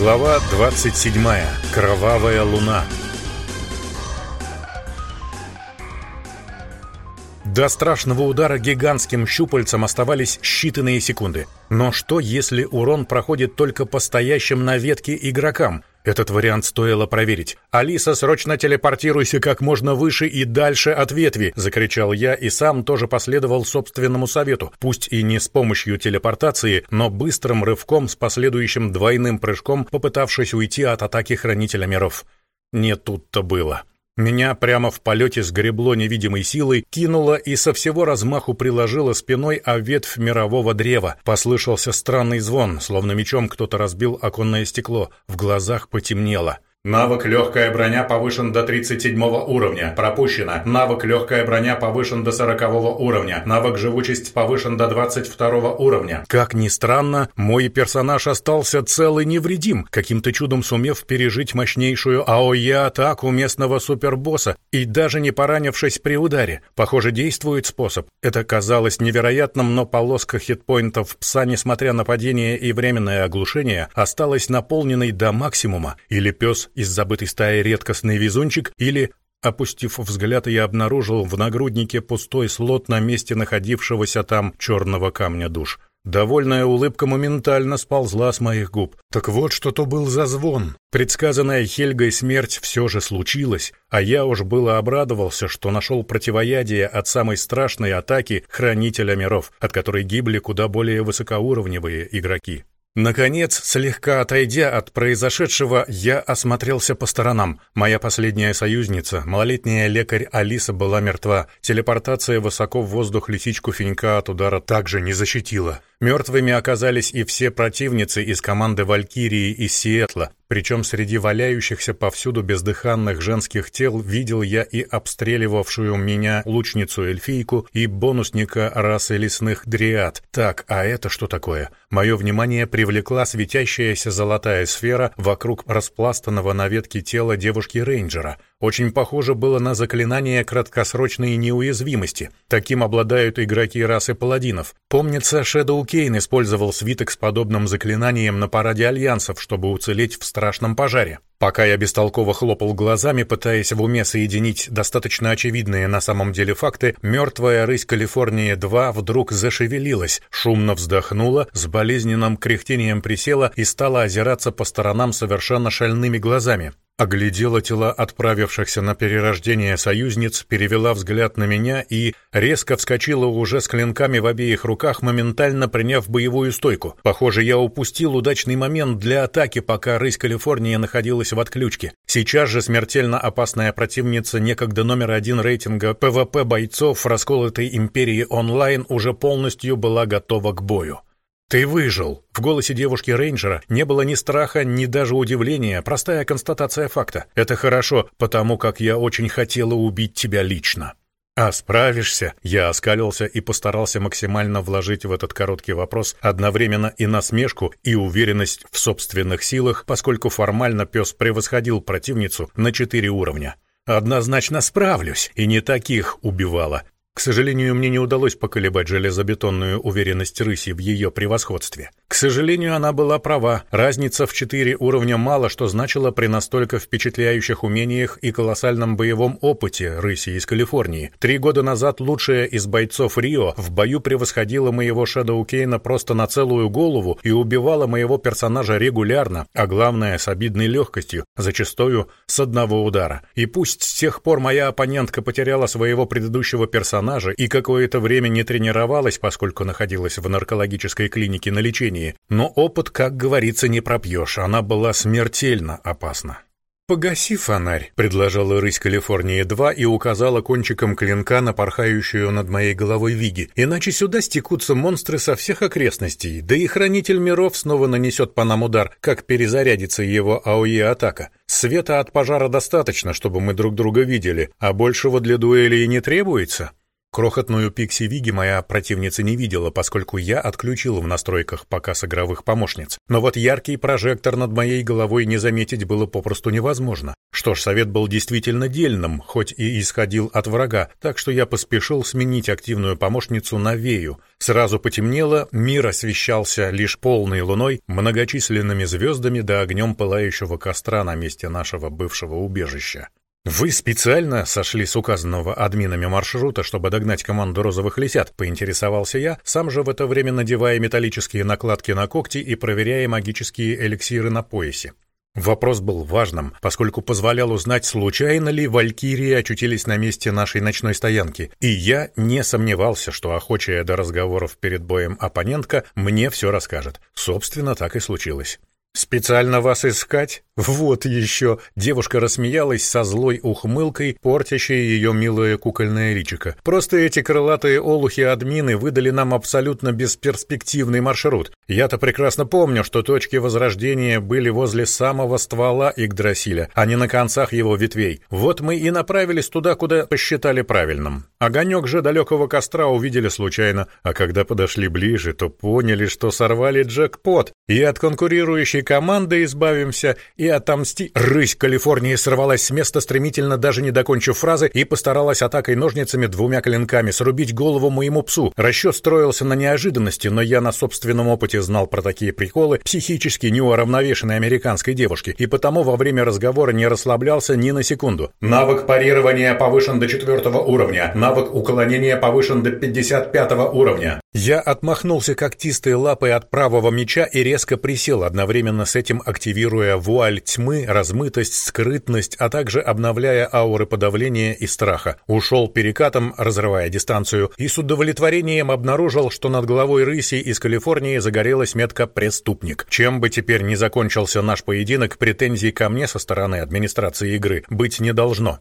Глава 27. Кровавая луна. До страшного удара гигантским щупальцем оставались считанные секунды. Но что, если урон проходит только по стоящим на ветке игрокам? Этот вариант стоило проверить. «Алиса, срочно телепортируйся как можно выше и дальше от ветви!» — закричал я и сам тоже последовал собственному совету, пусть и не с помощью телепортации, но быстрым рывком с последующим двойным прыжком, попытавшись уйти от атаки Хранителя миров. Не тут-то было. Меня прямо в полете сгребло невидимой силой, кинуло и со всего размаху приложило спиной о ветвь мирового древа. Послышался странный звон, словно мечом кто-то разбил оконное стекло. В глазах потемнело. Навык «Легкая броня» повышен до 37 уровня. Пропущено. Навык «Легкая броня» повышен до 40 уровня. Навык «Живучесть» повышен до 22 уровня. Как ни странно, мой персонаж остался цел и невредим, каким-то чудом сумев пережить мощнейшую АОЕ-атаку местного супербосса и даже не поранившись при ударе. Похоже, действует способ. Это казалось невероятным, но полоска хитпоинтов пса, несмотря на падение и временное оглушение, осталась наполненной до максимума, или пес из забытой стаи редкостный везунчик или, опустив взгляд, я обнаружил в нагруднике пустой слот на месте находившегося там черного камня душ. Довольная улыбка моментально сползла с моих губ. Так вот, что то был за звон. Предсказанная Хельгой смерть все же случилась, а я уж было обрадовался, что нашел противоядие от самой страшной атаки Хранителя миров, от которой гибли куда более высокоуровневые игроки. Наконец, слегка отойдя от произошедшего, я осмотрелся по сторонам. Моя последняя союзница, малолетняя лекарь Алиса, была мертва. Телепортация высоко в воздух лисичку Финька от удара также не защитила. Мертвыми оказались и все противницы из команды «Валькирии» из Сиэтла, причем среди валяющихся повсюду бездыханных женских тел видел я и обстреливавшую меня лучницу-эльфийку, и бонусника расы лесных дриад. Так, а это что такое? Мое внимание привлекла светящаяся золотая сфера вокруг распластанного на ветке тела девушки-рейнджера — очень похоже было на заклинание краткосрочной неуязвимости. Таким обладают игроки расы паладинов. Помнится, Шэдоу Кейн использовал свиток с подобным заклинанием на параде альянсов, чтобы уцелеть в страшном пожаре. Пока я бестолково хлопал глазами, пытаясь в уме соединить достаточно очевидные на самом деле факты, мертвая рысь Калифорнии-2 вдруг зашевелилась, шумно вздохнула, с болезненным кряхтением присела и стала озираться по сторонам совершенно шальными глазами оглядела тела отправившихся на перерождение союзниц, перевела взгляд на меня и резко вскочила уже с клинками в обеих руках, моментально приняв боевую стойку. Похоже, я упустил удачный момент для атаки, пока рысь Калифорния находилась в отключке. Сейчас же смертельно опасная противница некогда номер один рейтинга ПВП бойцов расколотой империи онлайн уже полностью была готова к бою. «Ты выжил!» В голосе девушки-рейнджера не было ни страха, ни даже удивления, простая констатация факта. «Это хорошо, потому как я очень хотела убить тебя лично». «А справишься?» Я оскалился и постарался максимально вложить в этот короткий вопрос одновременно и насмешку, и уверенность в собственных силах, поскольку формально пес превосходил противницу на четыре уровня. «Однозначно справлюсь, и не таких убивала. К сожалению, мне не удалось поколебать железобетонную уверенность рыси в ее превосходстве. К сожалению, она была права. Разница в четыре уровня мало что значила при настолько впечатляющих умениях и колоссальном боевом опыте рыси из Калифорнии. Три года назад лучшая из бойцов Рио в бою превосходила моего Шэдоу Кейна просто на целую голову и убивала моего персонажа регулярно, а главное, с обидной легкостью, зачастую с одного удара. И пусть с тех пор моя оппонентка потеряла своего предыдущего персонажа, персонажа и какое-то время не тренировалась, поскольку находилась в наркологической клинике на лечении, но опыт, как говорится, не пропьешь, она была смертельно опасна. «Погаси фонарь», — предложила рысь Калифорнии-2 и указала кончиком клинка на порхающую над моей головой Виги. «Иначе сюда стекутся монстры со всех окрестностей, да и Хранитель миров снова нанесет по нам удар, как перезарядится его АОЕ-атака. Света от пожара достаточно, чтобы мы друг друга видели, а большего для дуэли и не требуется». Крохотную Пикси Виги моя противница не видела, поскольку я отключил в настройках показ игровых помощниц. Но вот яркий прожектор над моей головой не заметить было попросту невозможно. Что ж, совет был действительно дельным, хоть и исходил от врага, так что я поспешил сменить активную помощницу на Вею. Сразу потемнело, мир освещался лишь полной луной, многочисленными звездами да огнем пылающего костра на месте нашего бывшего убежища. «Вы специально сошли с указанного админами маршрута, чтобы догнать команду розовых лисят?» — поинтересовался я, сам же в это время надевая металлические накладки на когти и проверяя магические эликсиры на поясе. Вопрос был важным, поскольку позволял узнать, случайно ли валькирии очутились на месте нашей ночной стоянки, и я не сомневался, что охочая до разговоров перед боем оппонентка мне все расскажет. Собственно, так и случилось. «Специально вас искать? Вот еще!» Девушка рассмеялась со злой ухмылкой, портящей ее милое кукольное личико. «Просто эти крылатые олухи-админы выдали нам абсолютно бесперспективный маршрут. Я-то прекрасно помню, что точки возрождения были возле самого ствола Игдрасиля, а не на концах его ветвей. Вот мы и направились туда, куда посчитали правильным. Огонек же далекого костра увидели случайно, а когда подошли ближе, то поняли, что сорвали джекпот, и от конкурирующей команды избавимся, и отомсти... Рысь Калифорнии сорвалась с места, стремительно даже не докончив фразы, и постаралась атакой ножницами двумя клинками срубить голову моему псу. Расчет строился на неожиданности, но я на собственном опыте знал про такие приколы психически неуравновешенной американской девушки, и потому во время разговора не расслаблялся ни на секунду. Навык парирования повышен до четвертого уровня. Навык уклонения повышен до 55 уровня. Я отмахнулся когтистой лапой от правого меча и резко присел, одновременно с этим активируя вуаль тьмы, размытость, скрытность, а также обновляя ауры подавления и страха. Ушел перекатом, разрывая дистанцию, и с удовлетворением обнаружил, что над головой рыси из Калифорнии загорелась метка «Преступник». Чем бы теперь не закончился наш поединок, претензий ко мне со стороны администрации игры быть не должно.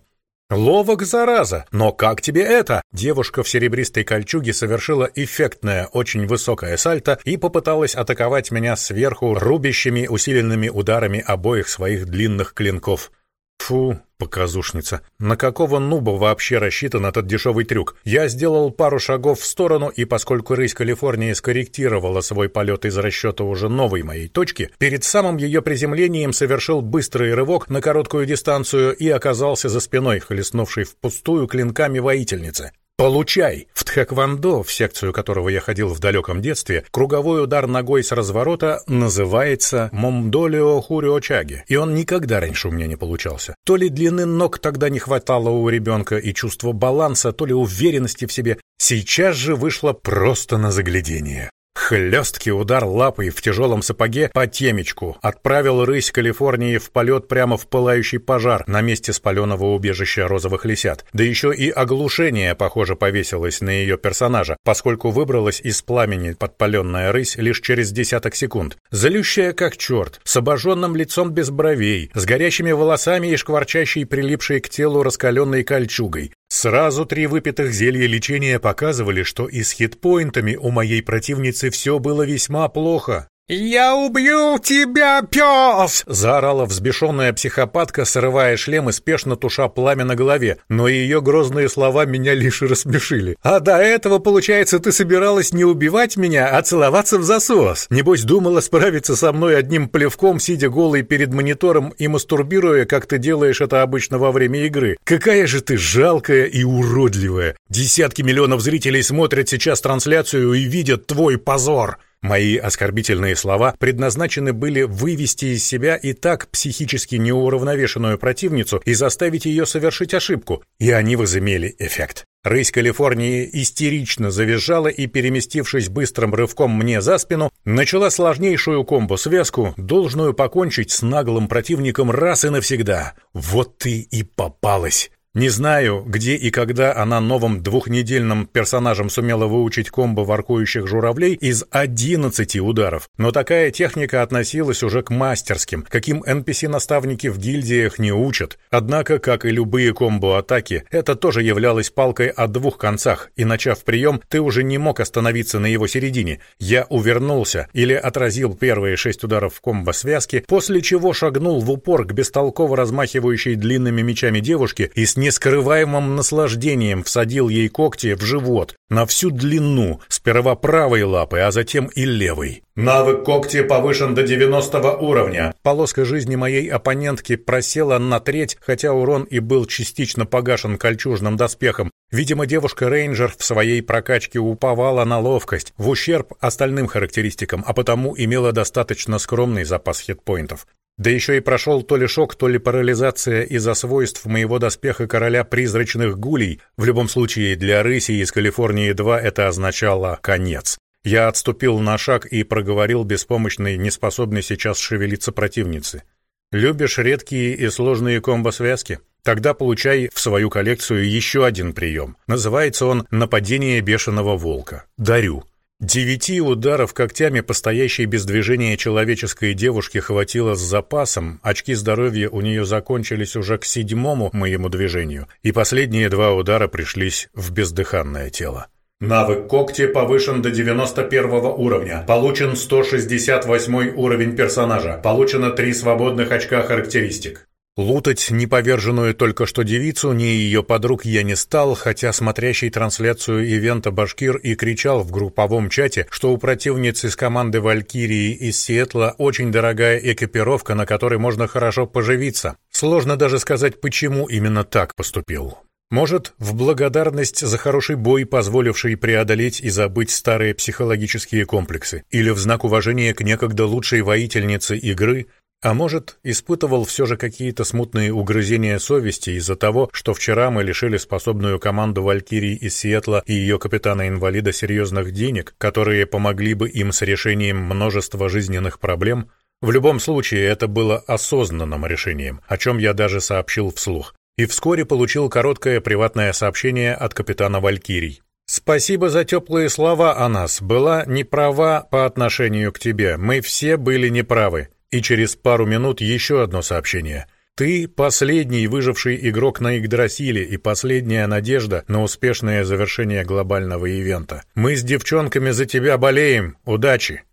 «Ловок, зараза! Но как тебе это?» Девушка в серебристой кольчуге совершила эффектное, очень высокое сальто и попыталась атаковать меня сверху рубящими усиленными ударами обоих своих длинных клинков. Фу, показушница. На какого нуба вообще рассчитан этот дешевый трюк? Я сделал пару шагов в сторону, и поскольку рысь Калифорнии скорректировала свой полет из расчета уже новой моей точки, перед самым ее приземлением совершил быстрый рывок на короткую дистанцию и оказался за спиной, хлестнувшей впустую клинками воительницы. «Получай!» В тхэквондо, в секцию которого я ходил в далеком детстве, круговой удар ногой с разворота называется момдолио хуриочаги, и он никогда раньше у меня не получался. То ли длины ног тогда не хватало у ребенка и чувства баланса, то ли уверенности в себе. Сейчас же вышло просто на заглядение. Хлесткий удар лапой в тяжелом сапоге по темечку отправил рысь Калифорнии в полет прямо в пылающий пожар на месте спаленного убежища розовых лисят. Да еще и оглушение, похоже, повесилось на ее персонажа, поскольку выбралась из пламени подпаленная рысь лишь через десяток секунд. Залющая как черт, с обожженным лицом без бровей, с горящими волосами и шкварчащей прилипшей к телу раскаленной кольчугой. Сразу три выпитых зелья лечения показывали, что и с хитпоинтами у моей противницы все было весьма плохо. «Я убью тебя, пес!» — заорала взбешенная психопатка, срывая шлем и спешно туша пламя на голове, но ее грозные слова меня лишь рассмешили. «А до этого, получается, ты собиралась не убивать меня, а целоваться в засос? Небось, думала справиться со мной одним плевком, сидя голой перед монитором и мастурбируя, как ты делаешь это обычно во время игры? Какая же ты жалкая и уродливая! Десятки миллионов зрителей смотрят сейчас трансляцию и видят твой позор!» Мои оскорбительные слова предназначены были вывести из себя и так психически неуравновешенную противницу и заставить ее совершить ошибку, и они возымели эффект. Рысь Калифорнии истерично завизжала и, переместившись быстрым рывком мне за спину, начала сложнейшую комбо-связку, должную покончить с наглым противником раз и навсегда. Вот ты и попалась. Не знаю, где и когда она новым двухнедельным персонажем сумела выучить комбо воркующих журавлей из 11 ударов, но такая техника относилась уже к мастерским, каким NPC-наставники в гильдиях не учат. Однако, как и любые комбо-атаки, это тоже являлось палкой о двух концах, и начав прием, ты уже не мог остановиться на его середине. Я увернулся или отразил первые шесть ударов в комбо-связке, после чего шагнул в упор к бестолково размахивающей длинными мечами девушке и с нескрываемым наслаждением всадил ей когти в живот на всю длину, сперва правой лапы, а затем и левой. Навык когти повышен до 90 уровня. Полоска жизни моей оппонентки просела на треть, хотя урон и был частично погашен кольчужным доспехом. Видимо, девушка-рейнджер в своей прокачке уповала на ловкость, в ущерб остальным характеристикам, а потому имела достаточно скромный запас хитпоинтов. Да еще и прошел то ли шок, то ли парализация из-за свойств моего доспеха короля призрачных гулей. В любом случае, для рыси из Калифорнии-2 это означало конец. Я отступил на шаг и проговорил беспомощной, неспособной сейчас шевелиться противнице. «Любишь редкие и сложные комбо-связки? Тогда получай в свою коллекцию еще один прием. Называется он «Нападение бешеного волка». Дарю. Девяти ударов когтями по стоящей без движения человеческой девушке хватило с запасом, очки здоровья у нее закончились уже к седьмому моему движению, и последние два удара пришлись в бездыханное тело. Навык когти повышен до 91 уровня. Получен 168 уровень персонажа. Получено 3 свободных очка характеристик. Лутать неповерженную только что девицу, ни ее подруг я не стал, хотя смотрящий трансляцию ивента Башкир и кричал в групповом чате, что у противницы из команды Валькирии из Сиэтла очень дорогая экипировка, на которой можно хорошо поживиться. Сложно даже сказать, почему именно так поступил. Может, в благодарность за хороший бой, позволивший преодолеть и забыть старые психологические комплексы, или в знак уважения к некогда лучшей воительнице игры – а может, испытывал все же какие-то смутные угрызения совести из-за того, что вчера мы лишили способную команду Валькирии из Сиэтла и ее капитана-инвалида серьезных денег, которые помогли бы им с решением множества жизненных проблем? В любом случае, это было осознанным решением, о чем я даже сообщил вслух. И вскоре получил короткое приватное сообщение от капитана Валькирий. «Спасибо за теплые слова о нас. Была неправа по отношению к тебе. Мы все были неправы. И через пару минут еще одно сообщение. Ты последний выживший игрок на Игдрасиле и последняя надежда на успешное завершение глобального ивента. Мы с девчонками за тебя болеем. Удачи!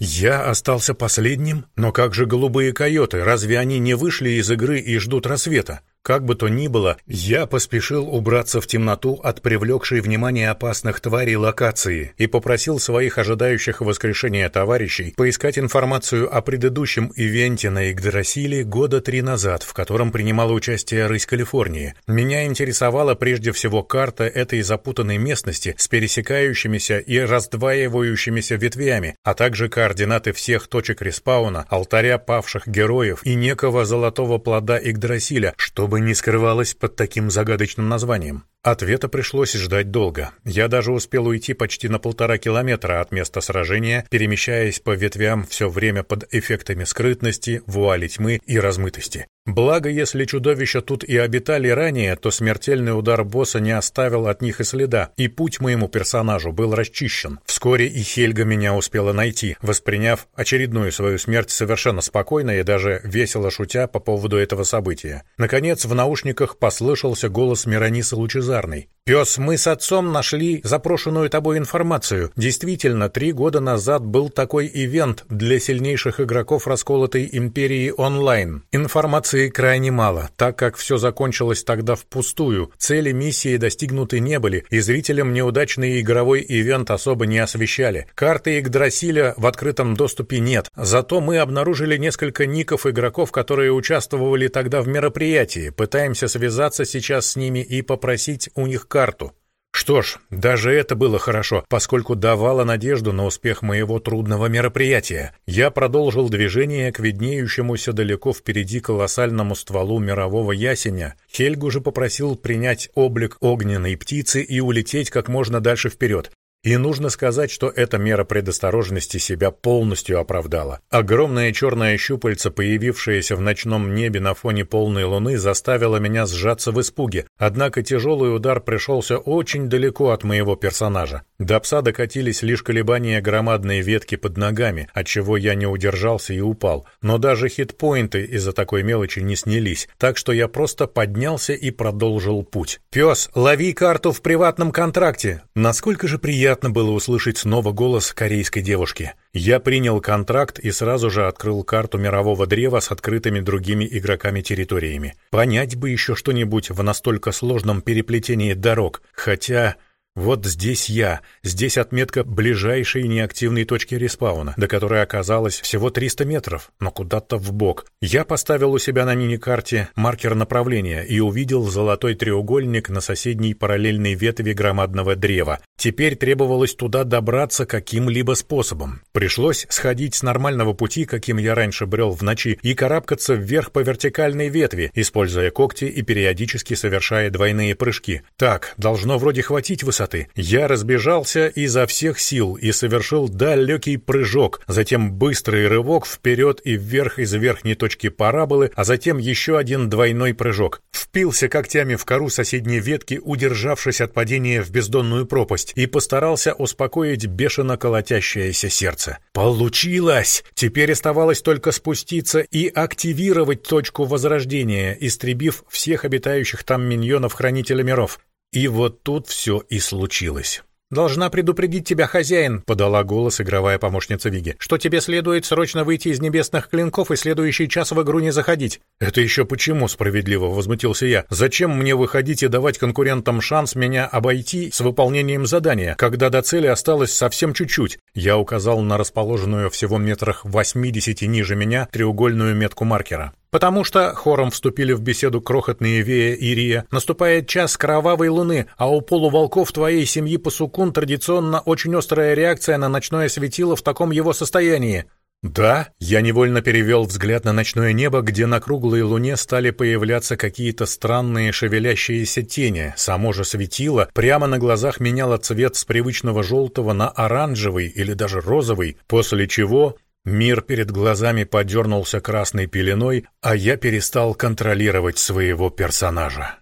Я остался последним? Но как же голубые койоты? Разве они не вышли из игры и ждут рассвета? Как бы то ни было, я поспешил убраться в темноту от привлекшей внимание опасных тварей локации и попросил своих ожидающих воскрешения товарищей поискать информацию о предыдущем ивенте на Игдрасиле года три назад, в котором принимала участие рысь Калифорнии. Меня интересовала прежде всего карта этой запутанной местности с пересекающимися и раздваивающимися ветвями, а также координаты всех точек респауна, алтаря павших героев и некого золотого плода Игдрасиля, чтобы не скрывалось под таким загадочным названием. Ответа пришлось ждать долго. Я даже успел уйти почти на полтора километра от места сражения, перемещаясь по ветвям все время под эффектами скрытности, вуали тьмы и размытости. Благо, если чудовища тут и обитали ранее, то смертельный удар босса не оставил от них и следа, и путь моему персонажу был расчищен. Вскоре и Хельга меня успела найти, восприняв очередную свою смерть совершенно спокойно и даже весело шутя по поводу этого события. Наконец, в наушниках послышался голос Миронисы Лучезарной. «Пес, мы с отцом нашли запрошенную тобой информацию. Действительно, три года назад был такой ивент для сильнейших игроков расколотой империи онлайн. Информации крайне мало, так как все закончилось тогда впустую. Цели миссии достигнуты не были, и зрителям неудачный игровой ивент особо не освещали. Карты Игдрасиля в открытом доступе нет. Зато мы обнаружили несколько ников игроков, которые участвовали тогда в мероприятии. Пытаемся связаться сейчас с ними и попросить у них карту. Что ж, даже это было хорошо, поскольку давало надежду на успех моего трудного мероприятия. Я продолжил движение к виднеющемуся далеко впереди колоссальному стволу мирового ясеня. Хельгу же попросил принять облик огненной птицы и улететь как можно дальше вперед. И нужно сказать, что эта мера предосторожности себя полностью оправдала. Огромное черное щупальце, появившееся в ночном небе на фоне полной луны, заставило меня сжаться в испуге. Однако тяжелый удар пришелся очень далеко от моего персонажа. До пса докатились лишь колебания громадной ветки под ногами, от чего я не удержался и упал. Но даже хитпоинты из-за такой мелочи не снялись, так что я просто поднялся и продолжил путь. «Пес, лови карту в приватном контракте!» Насколько же приятно было услышать снова голос корейской девушки. Я принял контракт и сразу же открыл карту мирового древа с открытыми другими игроками территориями. Понять бы еще что-нибудь в настолько сложном переплетении дорог, хотя... Вот здесь я, здесь отметка ближайшей неактивной точки респауна, до которой оказалось всего 300 метров, но куда-то в бок. Я поставил у себя на мини-карте маркер направления и увидел золотой треугольник на соседней параллельной ветви громадного древа. Теперь требовалось туда добраться каким-либо способом. Пришлось сходить с нормального пути, каким я раньше брел в ночи, и карабкаться вверх по вертикальной ветви, используя когти и периодически совершая двойные прыжки. Так, должно вроде хватить высоты. Я разбежался изо всех сил и совершил далекий прыжок, затем быстрый рывок вперед и вверх из верхней точки параболы, а затем еще один двойной прыжок. Впился когтями в кору соседней ветки, удержавшись от падения в бездонную пропасть и постарался успокоить бешено колотящееся сердце. Получилось! Теперь оставалось только спуститься и активировать точку возрождения, истребив всех обитающих там миньонов Хранителя миров. И вот тут все и случилось. «Должна предупредить тебя, хозяин», — подала голос игровая помощница Виги, «что тебе следует срочно выйти из небесных клинков и следующий час в игру не заходить». «Это еще почему?» — справедливо возмутился я. «Зачем мне выходить и давать конкурентам шанс меня обойти с выполнением задания, когда до цели осталось совсем чуть-чуть?» Я указал на расположенную всего метрах 80 ниже меня треугольную метку маркера. Потому что, хором вступили в беседу крохотные Вея и Рия, наступает час кровавой луны, а у полуволков твоей семьи Пасукун традиционно очень острая реакция на ночное светило в таком его состоянии. Да, я невольно перевел взгляд на ночное небо, где на круглой луне стали появляться какие-то странные шевелящиеся тени. Само же светило прямо на глазах меняло цвет с привычного желтого на оранжевый или даже розовый, после чего Мир перед глазами подернулся красной пеленой, а я перестал контролировать своего персонажа.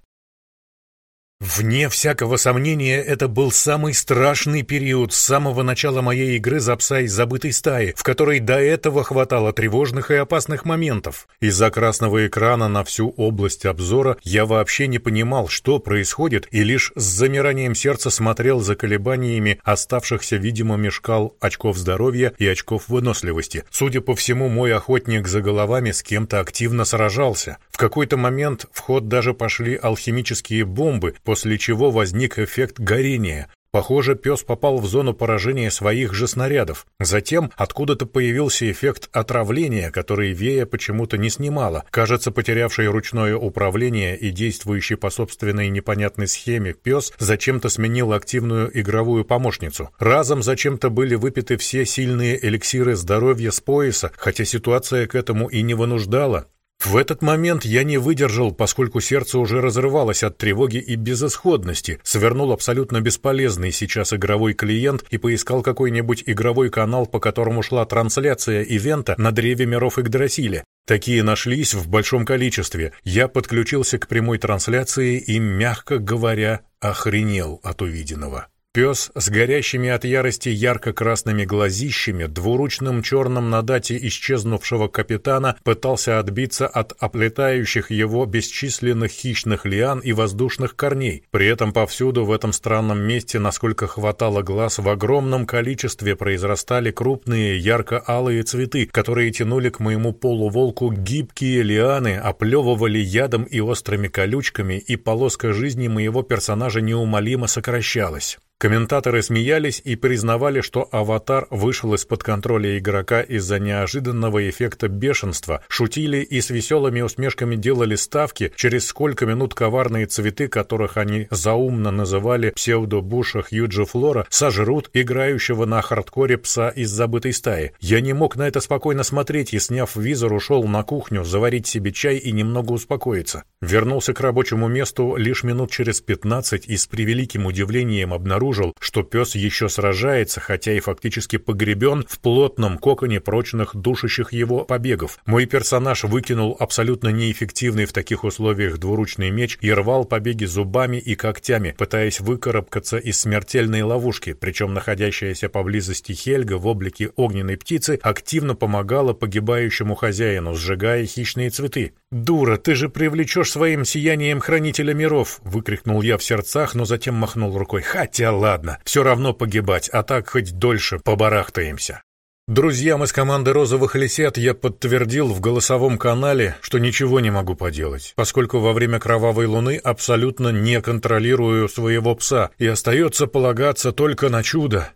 Вне всякого сомнения, это был самый страшный период с самого начала моей игры за пса из забытой стаи, в которой до этого хватало тревожных и опасных моментов. Из-за красного экрана на всю область обзора я вообще не понимал, что происходит, и лишь с замиранием сердца смотрел за колебаниями оставшихся видимыми шкал очков здоровья и очков выносливости. Судя по всему, мой охотник за головами с кем-то активно сражался. В какой-то момент в ход даже пошли алхимические бомбы, после чего возник эффект горения. Похоже, пес попал в зону поражения своих же снарядов. Затем откуда-то появился эффект отравления, который Вея почему-то не снимала. Кажется, потерявший ручное управление и действующий по собственной непонятной схеме пес зачем-то сменил активную игровую помощницу. Разом зачем-то были выпиты все сильные эликсиры здоровья с пояса, хотя ситуация к этому и не вынуждала. В этот момент я не выдержал, поскольку сердце уже разрывалось от тревоги и безысходности, свернул абсолютно бесполезный сейчас игровой клиент и поискал какой-нибудь игровой канал, по которому шла трансляция ивента на древе миров Игдрасиля. Такие нашлись в большом количестве. Я подключился к прямой трансляции и, мягко говоря, охренел от увиденного. Пес с горящими от ярости ярко-красными глазищами, двуручным черным на дате исчезнувшего капитана, пытался отбиться от оплетающих его бесчисленных хищных лиан и воздушных корней. При этом повсюду в этом странном месте, насколько хватало глаз, в огромном количестве произрастали крупные ярко-алые цветы, которые тянули к моему полуволку гибкие лианы, оплевывали ядом и острыми колючками, и полоска жизни моего персонажа неумолимо сокращалась. Комментаторы смеялись и признавали, что «Аватар» вышел из-под контроля игрока из-за неожиданного эффекта бешенства, шутили и с веселыми усмешками делали ставки, через сколько минут коварные цветы, которых они заумно называли псевдо-буша Хьюджи Флора, сожрут играющего на хардкоре пса из забытой стаи. Я не мог на это спокойно смотреть и, сняв визор, ушел на кухню заварить себе чай и немного успокоиться. Вернулся к рабочему месту лишь минут через пятнадцать и с превеликим удивлением обнаружил, обнаружил, что пес еще сражается, хотя и фактически погребен в плотном коконе прочных душащих его побегов. Мой персонаж выкинул абсолютно неэффективный в таких условиях двуручный меч и рвал побеги зубами и когтями, пытаясь выкарабкаться из смертельной ловушки, причем находящаяся поблизости Хельга в облике огненной птицы активно помогала погибающему хозяину, сжигая хищные цветы. «Дура, ты же привлечешь своим сиянием хранителя миров!» — выкрикнул я в сердцах, но затем махнул рукой. «Хотя ладно, все равно погибать, а так хоть дольше побарахтаемся». Друзьям из команды «Розовых лисят» я подтвердил в голосовом канале, что ничего не могу поделать, поскольку во время «Кровавой луны» абсолютно не контролирую своего пса, и остается полагаться только на чудо.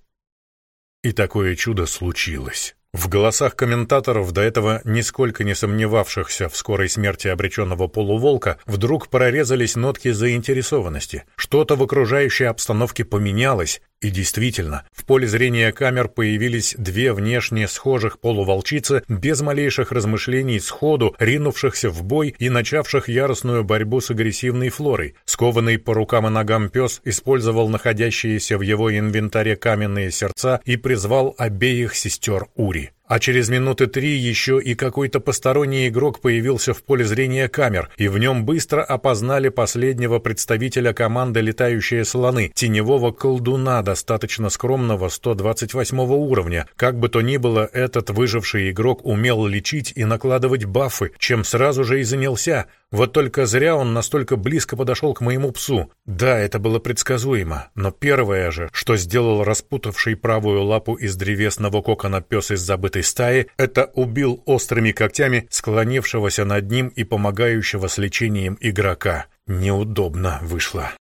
И такое чудо случилось. В голосах комментаторов, до этого нисколько не сомневавшихся в скорой смерти обреченного полуволка, вдруг прорезались нотки заинтересованности. Что-то в окружающей обстановке поменялось, и действительно, в поле зрения камер появились две внешне схожих полуволчицы, без малейших размышлений сходу, ринувшихся в бой и начавших яростную борьбу с агрессивной флорой. Скованный по рукам и ногам пес использовал находящиеся в его инвентаре каменные сердца и призвал обеих сестер Ури а через минуты три еще и какой-то посторонний игрок появился в поле зрения камер, и в нем быстро опознали последнего представителя команды «Летающие слоны», теневого колдуна, достаточно скромного 128 уровня. Как бы то ни было, этот выживший игрок умел лечить и накладывать бафы, чем сразу же и занялся, вот только зря он настолько близко подошел к моему псу. Да, это было предсказуемо, но первое же, что сделал распутавший правую лапу из древесного кокона пес из забытой стаи, это убил острыми когтями склонившегося над ним и помогающего с лечением игрока. Неудобно вышло.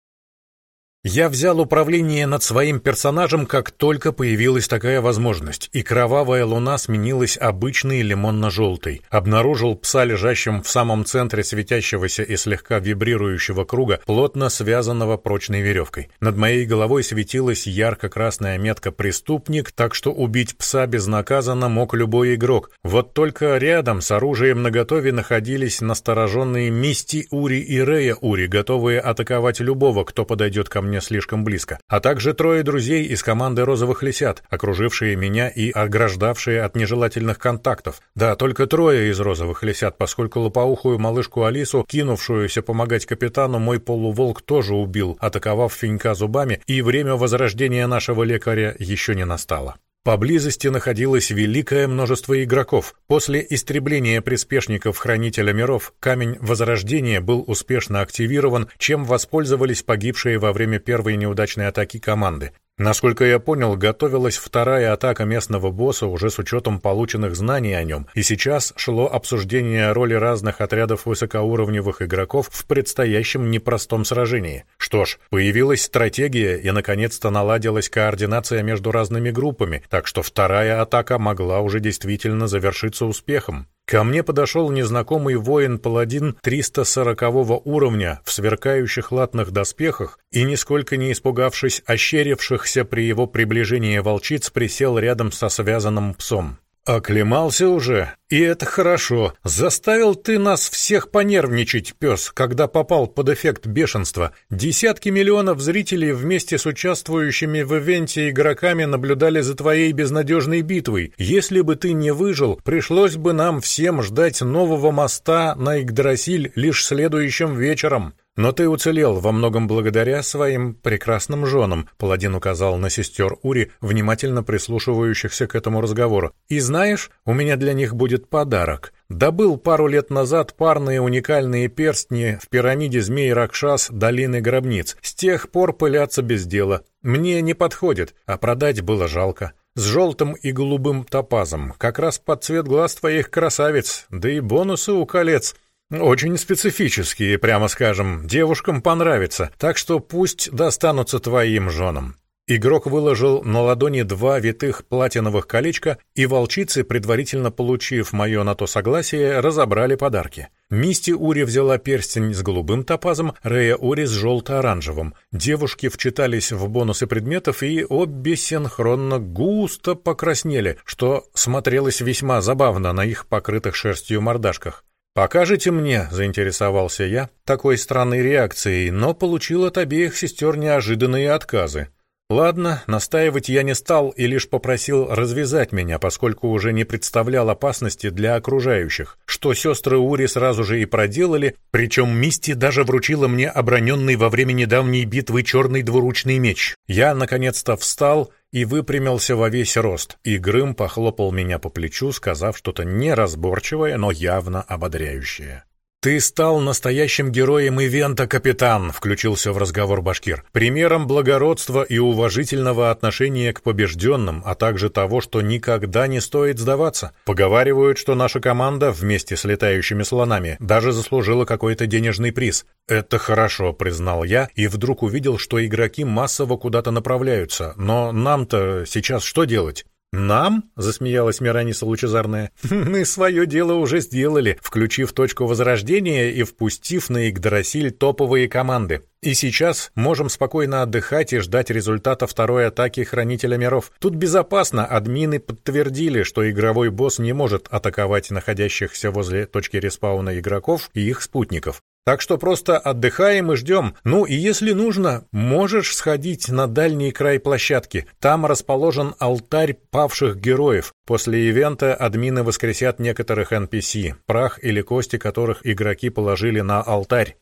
Я взял управление над своим персонажем, как только появилась такая возможность, и кровавая луна сменилась обычной лимонно-желтой. Обнаружил пса, лежащим в самом центре светящегося и слегка вибрирующего круга, плотно связанного прочной веревкой. Над моей головой светилась ярко-красная метка «Преступник», так что убить пса безнаказанно мог любой игрок. Вот только рядом с оружием наготове находились настороженные Мисти Ури и Рея Ури, готовые атаковать любого, кто подойдет ко мне мне слишком близко, а также трое друзей из команды «Розовых лисят», окружившие меня и ограждавшие от нежелательных контактов. Да, только трое из «Розовых лисят», поскольку лопоухую малышку Алису, кинувшуюся помогать капитану, мой полуволк тоже убил, атаковав финька зубами, и время возрождения нашего лекаря еще не настало. Поблизости находилось великое множество игроков. После истребления приспешников Хранителя миров камень Возрождения был успешно активирован, чем воспользовались погибшие во время первой неудачной атаки команды. Насколько я понял, готовилась вторая атака местного босса уже с учетом полученных знаний о нем, и сейчас шло обсуждение роли разных отрядов высокоуровневых игроков в предстоящем непростом сражении. Что ж, появилась стратегия и наконец-то наладилась координация между разными группами, так что вторая атака могла уже действительно завершиться успехом. Ко мне подошел незнакомый воин-паладин 340 уровня в сверкающих латных доспехах и, нисколько не испугавшись ощерившихся при его приближении волчиц, присел рядом со связанным псом. «Оклемался уже? И это хорошо. Заставил ты нас всех понервничать, пес, когда попал под эффект бешенства. Десятки миллионов зрителей вместе с участвующими в ивенте игроками наблюдали за твоей безнадежной битвой. Если бы ты не выжил, пришлось бы нам всем ждать нового моста на Игдрасиль лишь следующим вечером. Но ты уцелел во многом благодаря своим прекрасным женам, паладин указал на сестер Ури, внимательно прислушивающихся к этому разговору. И знаешь, у меня для них будет подарок. Добыл пару лет назад парные уникальные перстни в пирамиде змей Ракшас долины гробниц. С тех пор пылятся без дела. Мне не подходит, а продать было жалко с желтым и голубым топазом, как раз под цвет глаз твоих красавиц, да и бонусы у колец — очень специфические, прямо скажем. Девушкам понравится, так что пусть достанутся твоим женам. Игрок выложил на ладони два витых платиновых колечка, и волчицы, предварительно получив мое на то согласие, разобрали подарки. Мисти Ури взяла перстень с голубым топазом, Рея Ури с желто-оранжевым. Девушки вчитались в бонусы предметов и обе синхронно густо покраснели, что смотрелось весьма забавно на их покрытых шерстью мордашках. «Покажите мне», — заинтересовался я, такой странной реакцией, но получил от обеих сестер неожиданные отказы. Ладно, настаивать я не стал и лишь попросил развязать меня, поскольку уже не представлял опасности для окружающих, что сестры Ури сразу же и проделали, причем Мисти даже вручила мне оброненный во время недавней битвы черный двуручный меч. Я, наконец-то, встал и выпрямился во весь рост, и Грым похлопал меня по плечу, сказав что-то неразборчивое, но явно ободряющее. «Ты стал настоящим героем ивента, капитан», — включился в разговор Башкир. «Примером благородства и уважительного отношения к побежденным, а также того, что никогда не стоит сдаваться. Поговаривают, что наша команда вместе с летающими слонами даже заслужила какой-то денежный приз. Это хорошо», — признал я, и вдруг увидел, что игроки массово куда-то направляются. Но нам-то сейчас что делать? «Нам?» — засмеялась Мираниса Лучезарная. «Мы свое дело уже сделали, включив точку возрождения и впустив на Игдрасиль топовые команды. И сейчас можем спокойно отдыхать и ждать результата второй атаки Хранителя Миров. Тут безопасно, админы подтвердили, что игровой босс не может атаковать находящихся возле точки респауна игроков и их спутников. Так что просто отдыхаем и ждем. Ну и если нужно, можешь сходить на дальний край площадки. Там расположен алтарь павших героев. После ивента админы воскресят некоторых NPC, прах или кости которых игроки положили на алтарь.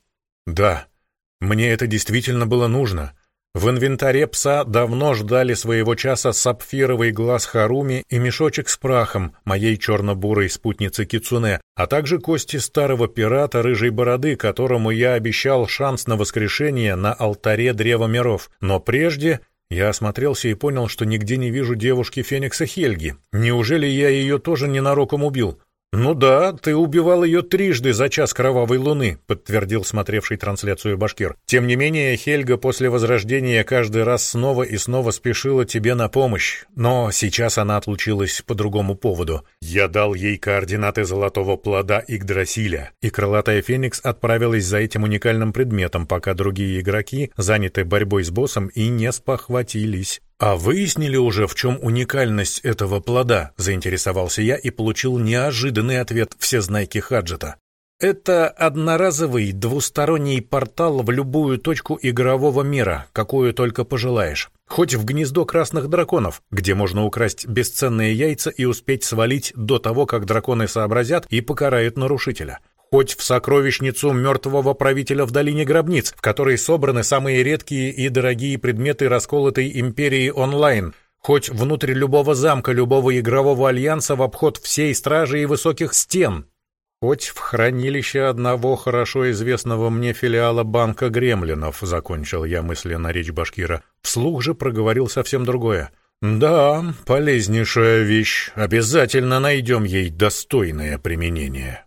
Да, мне это действительно было нужно. В инвентаре пса давно ждали своего часа сапфировый глаз Харуми и мешочек с прахом моей черно-бурой спутницы Кицуне, а также кости старого пирата Рыжей Бороды, которому я обещал шанс на воскрешение на алтаре Древа Миров. Но прежде я осмотрелся и понял, что нигде не вижу девушки Феникса Хельги. Неужели я ее тоже ненароком убил? «Ну да, ты убивал ее трижды за час кровавой луны», — подтвердил смотревший трансляцию Башкир. «Тем не менее, Хельга после возрождения каждый раз снова и снова спешила тебе на помощь, но сейчас она отлучилась по другому поводу. Я дал ей координаты золотого плода Игдрасиля, и крылатая Феникс отправилась за этим уникальным предметом, пока другие игроки заняты борьбой с боссом и не спохватились». «А выяснили уже, в чем уникальность этого плода?» – заинтересовался я и получил неожиданный ответ всезнайки Хаджета. Это одноразовый двусторонний портал в любую точку игрового мира, какую только пожелаешь. Хоть в гнездо красных драконов, где можно украсть бесценные яйца и успеть свалить до того, как драконы сообразят и покарают нарушителя хоть в сокровищницу мертвого правителя в долине гробниц, в которой собраны самые редкие и дорогие предметы расколотой империи онлайн, хоть внутрь любого замка, любого игрового альянса в обход всей стражи и высоких стен, хоть в хранилище одного хорошо известного мне филиала банка гремлинов, закончил я мысленно речь Башкира. Вслух же проговорил совсем другое. Да, полезнейшая вещь, обязательно найдем ей достойное применение.